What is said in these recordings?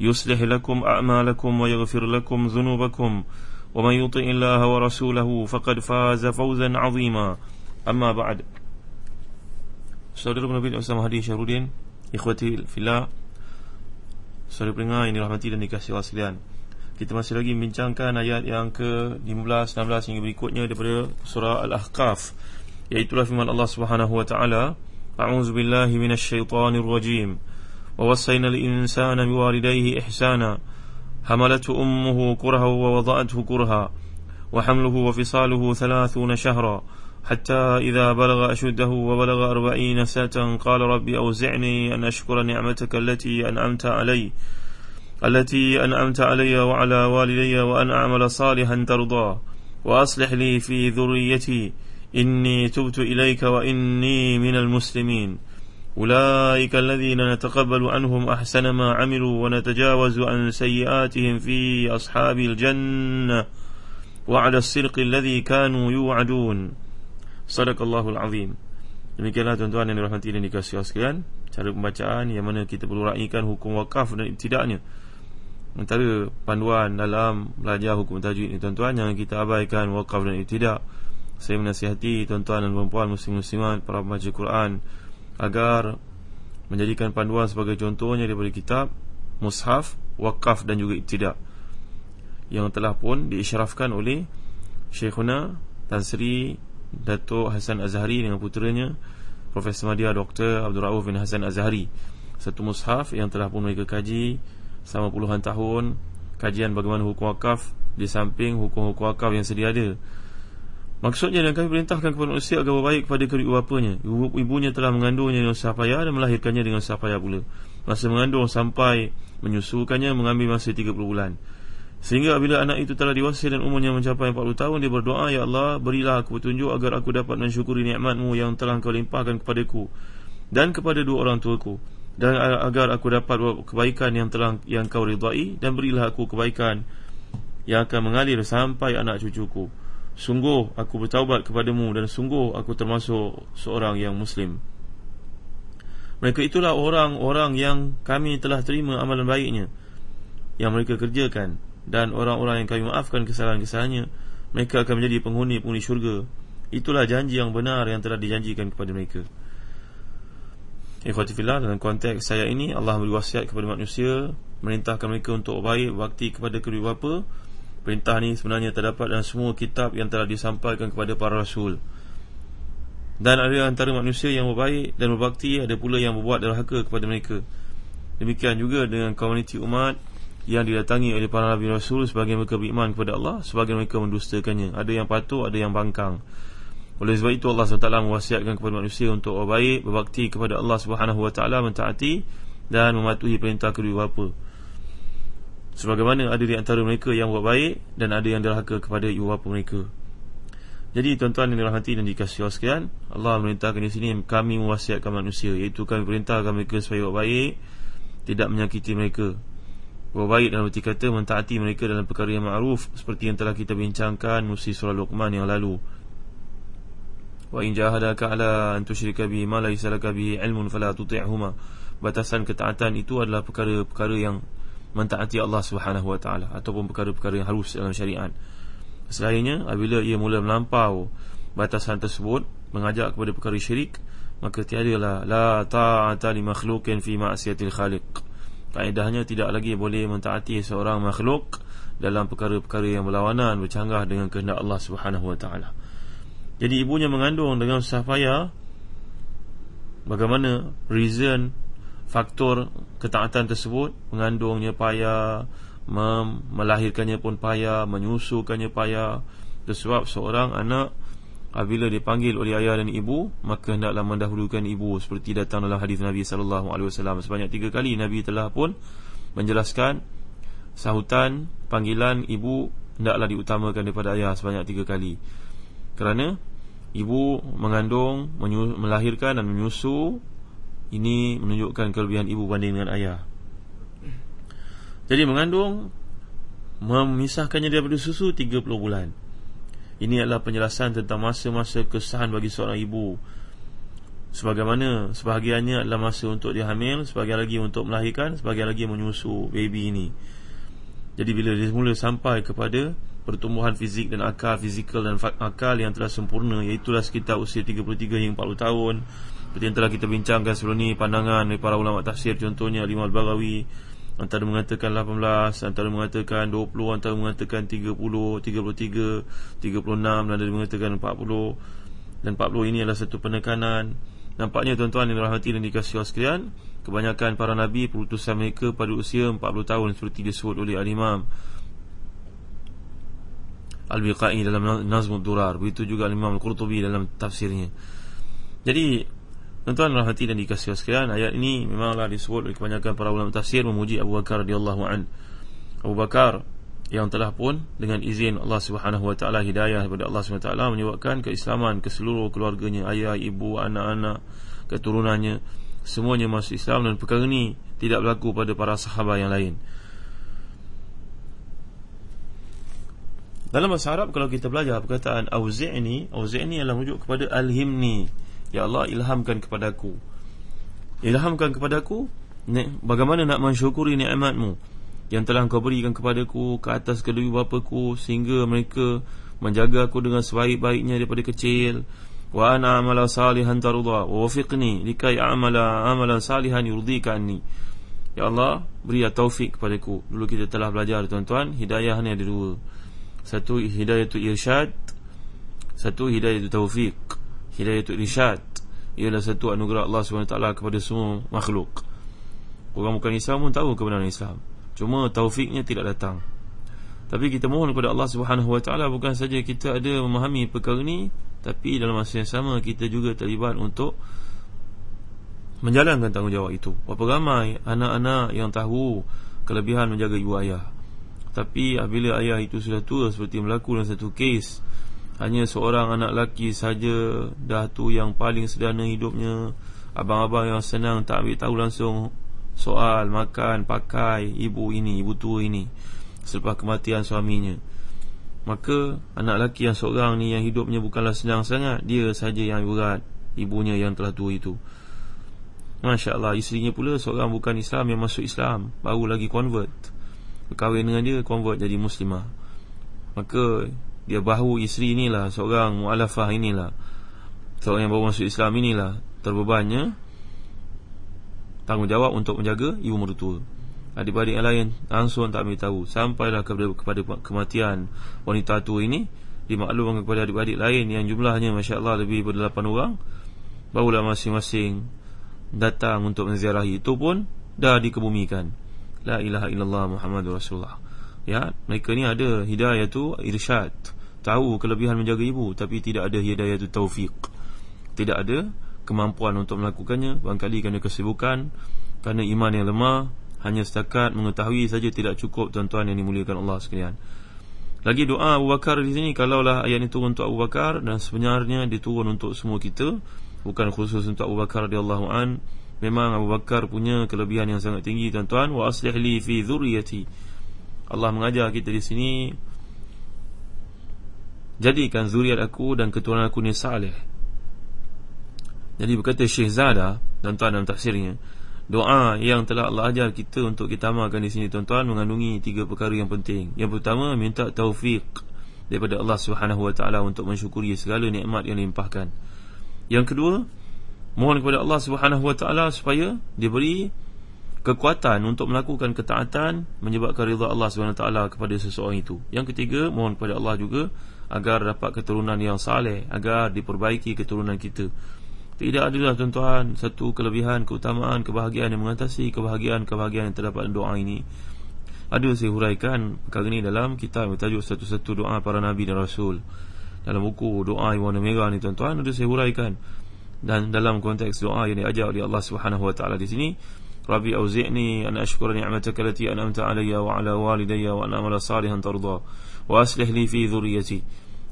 يصلح لكم أعمالكم ويغفر لكم ذنوبكم ومن يطع الله ورسوله فقد فاز فوزا عظيما أما بعد Saudara Nabi Muhammad Hadi Syarudin Ikhwati Fila Saudara pendengar yang dirahmati dan dikasih Allah sekalian Kita masih lagi membincangkan ayat yang ke 15, 16 hingga berikutnya daripada surah Al-Ahqaf Iaitulah firman Allah Subhanahu Wa Taala A'udzu billahi minasy syaithanir rajim ووصينا الإنسان بوالديه إحسانا. حملته أمه كرها ووضعته كرها. وحمله وفصاله ثلاثون شهرا. حتى إذا بلغ أشده وبلغ أربعين سنة قال ربي أوزعني أن أشكر نعمتك التي أنعمت علي التي أنعمت علي وعلى والدي وأن أعمل صالحا ترضاه وأصلح لي في ذريتي. إني تبت إليك وإني من المسلمين. أولئك الذين نتقبل عنهم أحسن ما عملوا ونتجاوز عن سيئاتهم في أصحاب الجنة وعد الصدق الذي كانوا يوعدون صدق الله العظيم Demikianlah tuan-tuan yang dirahmati dan dikasihi sekalian Cara pembacaan yang mana kita perlu raihkan hukum wakaf dan ibtidaknya Antara panduan dalam belajar hukum tajwid ini tuan-tuan Yang kita abaikan wakaf dan ibtidak Saya menasihati tuan-tuan dan perempuan muslim-muslimat Para pembaca Quran agar menjadikan panduan sebagai contohnya daripada kitab mushaf, wakaf dan juga ibtidak yang telah pun diisyarafkan oleh Syekhuna Tan Sri Datuk Hasan Azhari dengan puteranya Profesor Madya Dr. Abdul Rauf bin Hasan Azhari satu mushaf yang telah pun mereka kaji selama puluhan tahun kajian bagaimana hukum wakaf di samping hukum-hukum wakaf yang sedia ada Maksudnya dan kami perintahkan kepada manusia agar berbaik kepada kedua bapanya. Ibu, Ibunya telah mengandungnya dengan usaha payah dan melahirkannya dengan usaha payah pula. Masa mengandung sampai menyusukannya mengambil masa 30 bulan. Sehingga apabila anak itu telah dewasa dan umurnya mencapai 40 tahun Dia berdoa, Ya Allah berilah aku petunjuk agar aku dapat mensyukuri nikmatmu yang telah kau limpahkan kepadaku Dan kepada dua orang tuaku. Dan agar aku dapat kebaikan yang telah yang kau ridai Dan berilah aku kebaikan yang akan mengalir sampai anak cucuku Sungguh aku bertaubat kepadamu dan sungguh aku termasuk seorang yang muslim. Mereka itulah orang-orang yang kami telah terima amalan baiknya Yang mereka kerjakan. Dan orang-orang yang kami maafkan kesalahan-kesalahannya Mereka akan menjadi penghuni-penghuni syurga. Itulah janji yang benar yang telah dijanjikan kepada mereka. Ikhwatifillah dalam konteks saya ini Allah beri wasiat kepada manusia Merintahkan mereka untuk baik bakti kepada kedua bapa Perintah ni sebenarnya terdapat dalam semua kitab yang telah disampaikan kepada para rasul. Dan ada antara manusia yang berbaik dan berbakti Ada pula yang berbuat derhaka kepada mereka. Demikian juga dengan komuniti umat Yang didatangi oleh para nabi rasul Sebagian mereka beriman kepada Allah Sebagian mereka mendustakannya. Ada yang patuh, ada yang bangkang. Oleh sebab itu Allah SWT mewasiatkan kepada manusia Untuk berbaik, berbakti kepada Allah SWT Mentaati dan mematuhi perintah kedua bapa Sebagaimana ada di antara mereka yang buat baik Dan ada yang derhaka kepada ibu bapa mereka. Jadi tuan-tuan yang dirahmati dan dikasih Allah sekalian Allah merintahkan di sini Kami mewasiatkan manusia Iaitu kami perintahkan mereka supaya buat baik Tidak menyakiti mereka. Buat baik dalam arti kata Mentaati mereka dalam perkara yang ma'ruf Seperti yang telah kita bincangkan Musi surah Luqman yang lalu. Wa in jahadaka ala antusyrika bi ma laysa laka bi ilmun fala tuti'huma. Batasan ketaatan itu adalah perkara-perkara yang mentaati Allah Subhanahu Wa Taala ataupun perkara-perkara yang harus dalam syariat. Selainnya apabila ia mula melampau batasan tersebut mengajak kepada perkara syirik maka tiadalah la ta'ata li makhluqin fi ma'siyatil khaliq. Kaedahnya tidak lagi boleh mentaati seorang makhluk dalam perkara-perkara yang berlawanan bercanggah dengan kehendak Allah Subhanahu Wa Taala. Jadi ibunya mengandung dengan susah payah Bagaimana reason Faktor ketaatan tersebut Mengandungnya payah Melahirkannya pun payah Menyusukannya payah. Sebab seorang anak Apabila dipanggil oleh ayah dan ibu Maka hendaklah mendahulukan ibu. Seperti datang dalam hadis Nabi SAW Sebanyak tiga kali Nabi telah pun Menjelaskan Sahutan panggilan ibu Hendaklah diutamakan daripada ayah Sebanyak tiga kali. Kerana Ibu mengandung Melahirkan dan menyusu Ini menunjukkan kelebihan ibu Banding dengan ayah. Jadi mengandung Memisahkannya daripada susu 30 bulan. Ini adalah penjelasan tentang masa-masa kesahan bagi seorang ibu. Sebagaimana sebahagiannya adalah masa untuk dia hamil Sebahagian lagi untuk melahirkan Sebahagian lagi menyusu baby ini. Jadi bila dia mula sampai kepada Pertumbuhan fizik dan akal Fizikal dan akal yang telah sempurna Iaitulah sekitar usia 33 hingga 40 tahun Seperti yang telah kita bincangkan sebelum ini Pandangan dari para ulama tafsir Contohnya Lima Al-Baghawi Antara mengatakan 18 Antara mengatakan 20 Antara mengatakan 30 33 36 Dan ada mengatakan 40 Dan 40 ini adalah satu penekanan. Nampaknya tuan-tuan yang dirahmati dan dikasih sekalian Kebanyakan para Nabi Perutusan mereka pada usia 40 tahun Seperti disebut oleh Al-Imam Al-Biqai dalam Nazmul Durar. Begitu juga Al-Imam Al-Qurtubi dalam tafsirnya. Jadi Tuan-tuan rahmati dan dikasih sekalian Ayat ini memanglah disebut oleh kebanyakan para ulama tafsir Memuji Abu Bakar radhiyallahu an. Abu Bakar yang telah pun Dengan izin Allah subhanahu wa ta'ala Hidayah kepada Allah subhanahu wa ta'ala Menyebabkan keislaman ke seluruh keluarganya Ayah, ibu, anak-anak Keturunannya Semuanya masuk Islam Dan perkara ini tidak berlaku pada para sahabat yang lain Dalam bahasa Arab kalau kita belajar perkataan Auzi'ni Auzi'ni adalah merujuk kepada Al-Himni Ya Allah ilhamkan kepadaku. Ilhamkan kepadaku Bagaimana nak mensyukuri ni'matmu Yang telah kau berikan kepadaku Ke atas kedua bapaku Sehingga mereka Menjaga aku dengan sebaik-baiknya Daripada kecil. Wa ana amala salihan tarudha Wa wafiqni Likai amala amalan salihan yurdika anni Ya Allah Beri taufik kepadaku. Dulu kita telah belajar tuan-tuan Hidayah ni ada dua. Satu hidayah tu irsyad. Satu hidayah tu taufik Hidayatul Rishad Ialah satu anugerah Allah SWT kepada semua makhluk. Orang bukan Islam pun tahu kebenaran Islam. Cuma taufiknya tidak datang. Tapi kita mohon kepada Allah SWT Bukan saja kita ada memahami perkara ini Tapi dalam masa yang sama Kita juga terlibat untuk Menjalankan tanggungjawab itu. Berapa ramai anak-anak yang tahu Kelebihan menjaga ibu ayah. Tapi apabila ayah itu sudah tua Seperti berlaku dalam satu kes hanya seorang anak lelaki saja Dah tu yang paling sederhana hidupnya. Abang-abang yang senang tak ambil tahu langsung Soal makan, pakai ibu ini, ibu tua ini Selepas kematian suaminya. Maka anak lelaki yang seorang ni Yang hidupnya bukanlah senang sangat Dia saja yang berat Ibunya yang telah tua itu. Masya Allah Isterinya pula seorang bukan Islam Yang masuk Islam Baru lagi convert. Berkahwin dengan dia Convert jadi muslimah. Maka dia bahu isteri inilah seorang mualafah inilah. Seorang yang baru masuk Islam inilah. Terbebannya tanggungjawab untuk menjaga ibu mertua. Adik-adik yang lain langsung tak ambil tahu sampailah kepada, kepada kematian wanita tua ini dimaklumkan kepada adik-adik lain yang jumlahnya masya-Allah lebih daripada 8 orang. Barulah masing-masing datang untuk menziarahi. Itu pun dah dikebumikan. La ilaha illallah muhammadur rasulullah. Ya mereka ni ada hidayah tu irsyad tahu kelebihan menjaga ibu tapi tidak ada hidayah tu taufik tidak ada kemampuan untuk melakukannya barangkali kerana kesibukan kerana iman yang lemah hanya setakat mengetahui saja tidak cukup tuan-tuan yang dimuliakan Allah sekalian. Lagi doa Abu Bakar di sini kalaulah ayat ini turun untuk Abu Bakar dan sebenarnya diturun untuk semua kita bukan khusus untuk Abu Bakar radhiyallahu an. Memang Abu Bakar punya kelebihan yang sangat tinggi tuan-tuan. Wa aslih li fi dhurriyyati. Allah mengajar kita di sini Jadikan zuriat aku dan keturunan aku ni salih. Jadi berkata Syekh Zada Tuan-tuan dalam tafsirnya Doa yang telah Allah ajar kita untuk kita amalkan di sini tuan-tuan Mengandungi tiga perkara yang penting. Yang pertama minta taufik Daripada Allah SWT untuk mensyukuri segala nikmat yang dilimpahkan. Yang kedua Mohon kepada Allah SWT supaya diberi kekuatan untuk melakukan ketaatan menyebabkan rida Allah SWT kepada seseorang itu. Yang ketiga, mohon kepada Allah juga agar dapat keturunan yang saleh agar diperbaiki keturunan kita. Tidak adalah tuan-tuan satu kelebihan keutamaan kebahagiaan yang mengatasi kebahagiaan-kebahagiaan yang terdapat dalam doa ini. Ada saya huraikan perkara ini dalam kitab bertajuk satu-satu doa para nabi dan rasul. Dalam buku doa yang warna merah ni tuan-tuan ada saya huraikan. Dan dalam konteks doa yang diajar oleh Allah Subhanahu wa taala di sini Rabbi auzi'ni an ashkura ni'mataka allati an'amta 'alayya wa 'ala walidayya wa an a'mala salihan tarda wa aslih li fi dhurriyyati.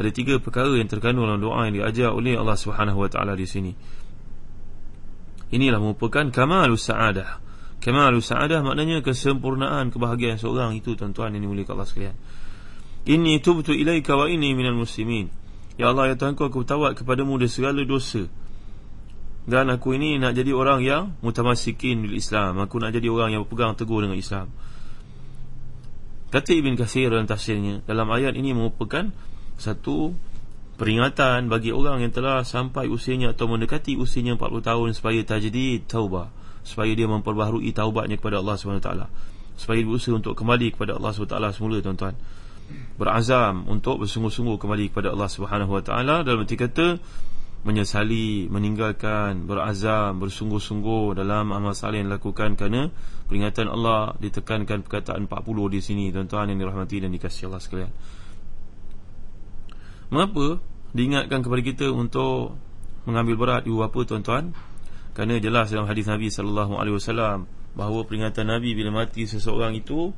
Ada tiga perkara yang terkandung dalam doa yang diajar oleh Allah Subhanahu wa taala di sini. Inilah merupakan kamalus sa'adah. Kamalus sa'adah maknanya kesempurnaan kebahagiaan seorang itu tuan-tuan yang dimuliakan Allah sekalian. Inni tubtu ilaika wa inni minal muslimin. Ya Allah ya Tuhanku aku tawat kepadamu dari segala dosa dan aku ini nak jadi orang yang mutamasikin bil Islam. Aku nak jadi orang yang berpegang teguh dengan Islam. Kata Ibn Kathir dalam tafsirnya, dalam ayat ini merupakan satu peringatan bagi orang yang telah sampai usianya atau mendekati usianya 40 tahun supaya tajdid taubah, supaya dia memperbaharui taubatnya kepada Allah SWT. Supaya berusaha untuk kembali kepada Allah SWT semula tuan-tuan. Berazam untuk bersungguh-sungguh kembali kepada Allah SWT dalam arti kata menyesali, meninggalkan, berazam, bersungguh-sungguh dalam amal salih yang dilakukan kerana peringatan Allah ditekankan perkataan 40 di sini tuan-tuan yang dirahmati dan dikasihi Allah sekalian. Mengapa diingatkan kepada kita untuk mengambil berat ibu bapa tuan-tuan? Kerana jelas dalam hadis Nabi sallallahu alaihi wasallam bahawa peringatan Nabi bila mati seseorang itu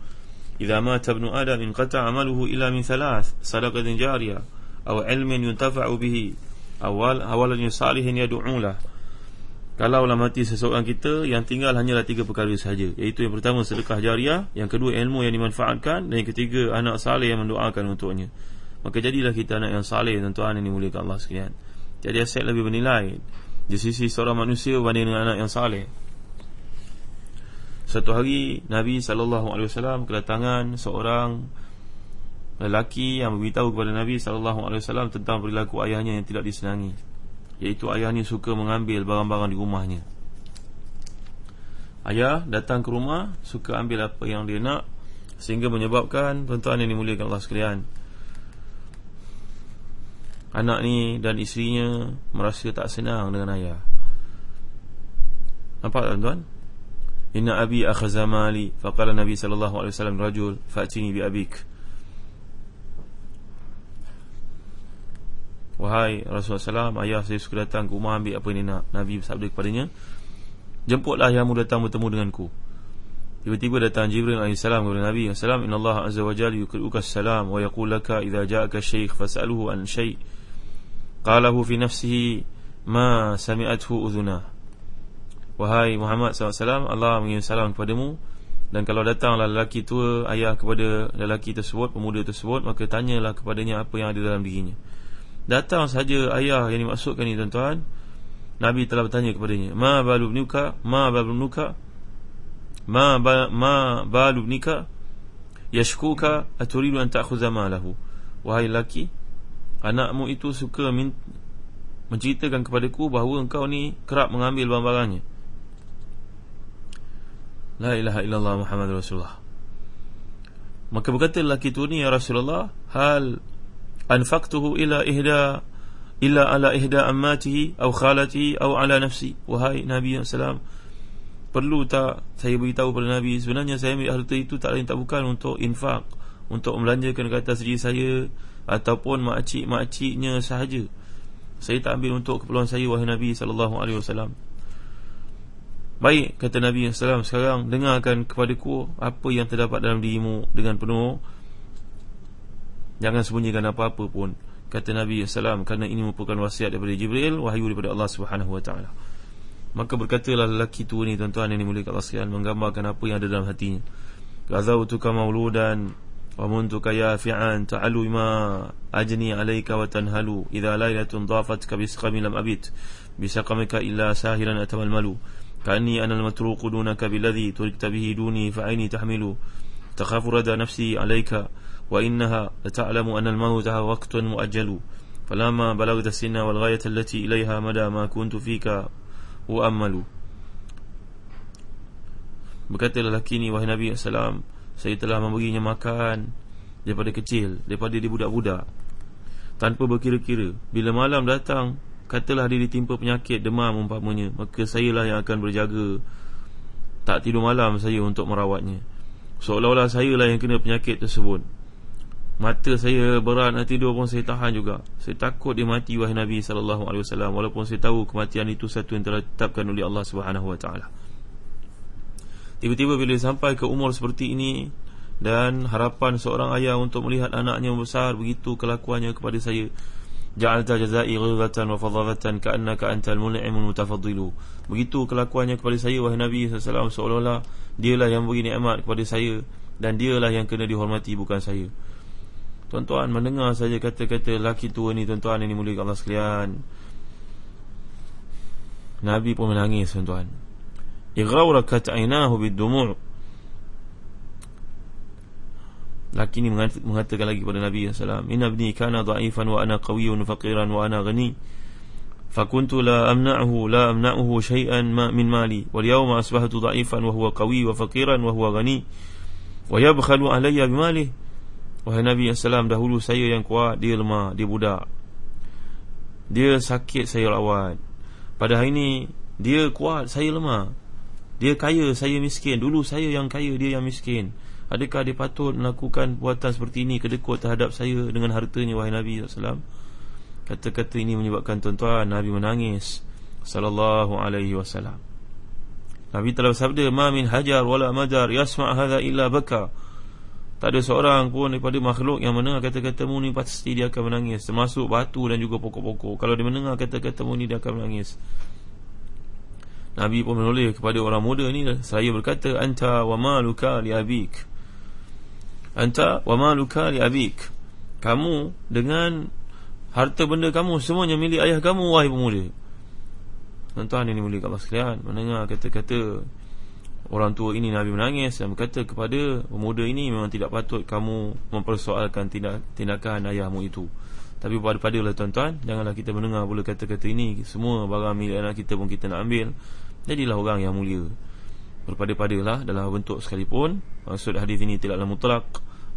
idza mata ibnu adam in qata amaluhu illa min thalath sadaqatin jariyah aw ilmin yuntafa'u bihi awal awalan salihin yad'ulah kalau lah mati seseorang kita yang tinggal hanyalah tiga perkara sahaja. Iaitu yang pertama sedekah jariah. Yang kedua ilmu yang dimanfaatkan. Dan yang ketiga anak saleh yang mendoakan untuknya. Maka jadilah kita anak yang saleh tuan-tuan yang dimuliakan Allah sekalian. Jadi aset lebih bernilai. Di sisi seorang manusia berbanding dengan anak yang saleh satu hari Nabi SAW kedatangan seorang lelaki yang beritahu kepada Nabi wasallam tentang perilaku ayahnya yang tidak disenangi. Iaitu ayahnya suka mengambil barang-barang di rumahnya. Ayah datang ke rumah suka ambil apa yang dia nak sehingga menyebabkan tuan-tuan yang dimuliakan Allah sekalian anak ni dan isterinya merasa tak senang dengan ayah. Nampak tuan-tuan? Inna abi akhaza mali faqala nabi wasallam rajul fa'tini bi abik Wahai Rasulullah SAW Ayah saya suka datang ke rumah ambil apa ini nak. Nabi bersabda kepadanya Jemputlah ayahmu datang bertemu denganku. Tiba-tiba datang Jibril AS kepada Nabi Assalamualaikum Inna Allah Azza wa Jal Yukri'uka salam Wa yakulaka Iza ja'aka syekh Fas'aluhu an syekh Qalahu fi nafsihi Ma sami'athu udhuna Wahai Muhammad SAW Allah mengirim salam kepadamu. Dan kalau datanglah lelaki tua Ayah kepada lelaki tersebut Pemuda tersebut Maka tanyalah kepadanya Apa yang ada dalam dirinya Datang saja ayah yang dimaksudkan ni tuan-tuan. Nabi telah bertanya kepadanya Ma balu nuka Ma balu nuka Ma, ba, ma balu nika Yashkuka? Aturidu an ta'khudha malahu? Wahai laki Anakmu itu suka min, Menceritakan kepadaku bahawa engkau ni Kerap mengambil barang-barangnya. La ilaha illallah Muhammad Rasulullah. Maka berkata lelaki itu ni Ya Rasulullah Hal anfaqtuhu ila ihda illa ala ihda ammatihi aw khalatihi aw ala nafsi. Wahai nabi sallam perlu tak saya beritahu kepada nabi? Sebenarnya saya ambil harta itu tak lain tak bukan untuk infak untuk membelanjakan ke atas diri saya ataupun makcik-makciknya sahaja. Saya tak ambil untuk keperluan saya wahai nabi sallallahu alaihi wasallam. Baik kata nabi sallam sekarang dengarkan kepadaku apa yang terdapat dalam dirimu dengan penuh Jangan sembunyikan apa-apa pun. Kata Nabi SAW Kerana ini merupakan wasiat daripada Jibril Wahyu daripada Allah Subhanahu Taala. Maka berkatalah lelaki tua ni Tuan-tuan yang dimulikkan Allah sekalian Menggambarkan apa yang ada dalam hatinya. Gazautuka mauludan Wa muntuka yafi'an Ta'alu ima ajni alaika wa tanhalu. Iza laylatun dhafatka bisqami lam abit Bisaqamika illa sahiran atamal malu. Ka'ani anal matruqu dunaka biladhi Turikta bihi duni fa'aini tahmilu. Takhafu rada nafsi alaika وإنها لتعلم أن الموت وقت مؤجل فلما بلغت السن والغاية التي إليها مدى ما كنت فيك أؤمل Berkata lelaki ni Wahai Nabi SAW Saya telah memberinya makan Daripada kecil Daripada dia budak-budak tanpa berkira-kira bila malam datang katalah dia ditimpa penyakit demam umpamanya maka saya lah yang akan berjaga tak tidur malam saya untuk merawatnya seolah-olah saya lah yang kena penyakit tersebut Mata saya berat nak tidur pun saya tahan juga. Saya takut dia mati wahai Nabi SAW Walaupun saya tahu kematian itu satu yang telah ditetapkan oleh Allah SWT Tiba-tiba bila sampai ke umur seperti ini Dan harapan seorang ayah untuk melihat anaknya besar Begitu kelakuannya kepada saya. Ja'alta jazai ghiratan wa fadharatan Ka'annaka antal mul'imun mutafadilu Begitu kelakuannya kepada saya wahai Nabi SAW Seolah-olah dialah yang beri nikmat kepada saya Dan dialah yang kena dihormati bukan saya Tuan-tuan mendengar saja kata-kata laki tua ni tuan-tuan ini mulia Allah sekalian. Nabi pun menangis tuan-tuan. Ighawrakat ainahu bid-dumu'. Laki ni mengatakan lagi kepada Nabi sallallahu Inna ibni kana dha'ifan wa ana qawiyyun faqiran wa ana ghani. Fakuntu la amna'uhu la amna'uhu shay'an ma min mali wal yawma asbahtu dha'ifan wa huwa qawi wa faqiran wa huwa Wahai Nabi SAW dahulu saya yang kuat Dia lemah, dia budak. Dia sakit, saya rawat Pada hari ini Dia kuat, saya lemah. Dia kaya, saya miskin. Dulu saya yang kaya, dia yang miskin. Adakah dia patut melakukan buatan seperti ini Kedekut terhadap saya dengan hartanya Wahai Nabi SAW Kata-kata ini menyebabkan tuan-tuan Nabi menangis. Sallallahu alaihi wasallam. Nabi telah bersabda Ma min hajar wala madar Yasma' hadha illa baka tak ada seorang pun daripada makhluk yang mendengar kata-katamu ni pasti dia akan menangis. Termasuk batu dan juga pokok-pokok. Kalau dia mendengar kata-katamu ni dia akan menangis. Nabi pun menulis kepada orang muda ni. Saya berkata Anta wa maluka li abik. Anta wa maluka li abik. Kamu dengan harta benda kamu Semuanya milik ayah kamu wahai pemuda. Tuan-tuan ini mulia Allah sekalian. Mendengar kata-kata Orang tua ini Nabi menangis dan berkata kepada pemuda ini memang tidak patut kamu mempersoalkan tindak, tindakan ayahmu itu. Tapi pada padalah tuan-tuan, janganlah kita mendengar pula kata-kata ini. Semua barang milik anak kita pun kita nak ambil. Jadilah orang yang mulia. Berpada-padalah dalam bentuk sekalipun. Maksud hadis ini tidaklah mutlak.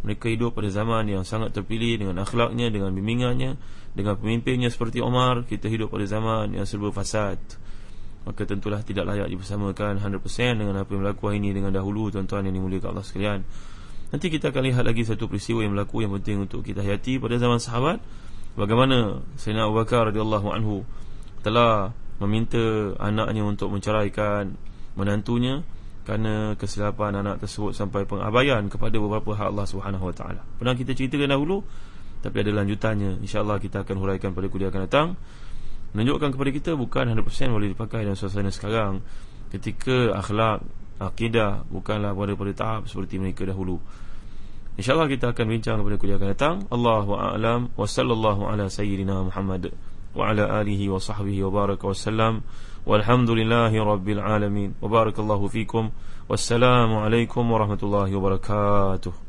Mereka hidup pada zaman yang sangat terpilih dengan akhlaknya, dengan bimbingannya, dengan pemimpinnya seperti Omar. Kita hidup pada zaman yang serba fasad maka tentulah tidak layak dipersamakan 100% dengan apa yang berlaku hari ini dengan dahulu tuan-tuan yang dimuliakan Allah sekalian. Nanti kita akan lihat lagi satu peristiwa yang berlaku yang penting untuk kita hayati pada zaman sahabat bagaimana Sayyidina Abu Bakar radhiyallahu anhu telah meminta anaknya untuk menceraikan menantunya kerana kesilapan anak tersebut sampai pengabaian kepada beberapa hak Allah taala. Pernah kita ceritakan dahulu tapi ada lanjutannya insya-Allah kita akan huraikan pada kuliah akan datang menunjukkan kepada kita bukan 100% boleh dipakai dalam suasana sekarang. Ketika akhlak akidah bukanlah pada pada tahap seperti mereka dahulu. Insyaallah kita akan bincang kepada kuliah akan datang. Allahu a'lam. Wa sallallahu ala sayyidina Muhammad wa ala alihi wa sahbihi wa baraka wa sallam. Walhamdulillahi rabbil alamin. Wa barakallahu fikum. Wassalamu alaikum warahmatullahi wabarakatuh